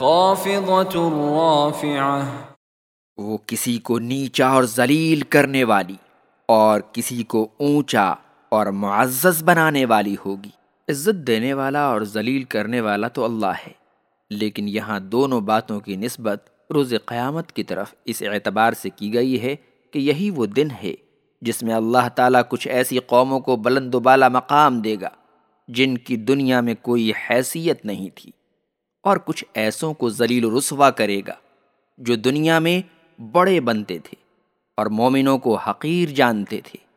خافضة رافعة وہ کسی کو نیچا اور ذلیل کرنے والی اور کسی کو اونچا اور معزز بنانے والی ہوگی۔ عزت دینے والا اور ذلیل کرنے والا تو اللہ ہے، لیکن یہاں دونوں باتوں کی نسبت روز قیامت کی طرف اس اعتبار سے کی گئی ہے کہ یہی وہ دن ہے جس میں اللہ تعالیٰ کچھ ایسی قوموں کو بلند و بالا مقام دے گا جن کی دنیا میں کوئی حیثیت نہیں تھی۔ اور کچھ ایسوں کو ذلیل و رسوا کرے گا جو دنیا میں بڑے بنتے تھے اور مومنوں کو حقیر جانتے تھے۔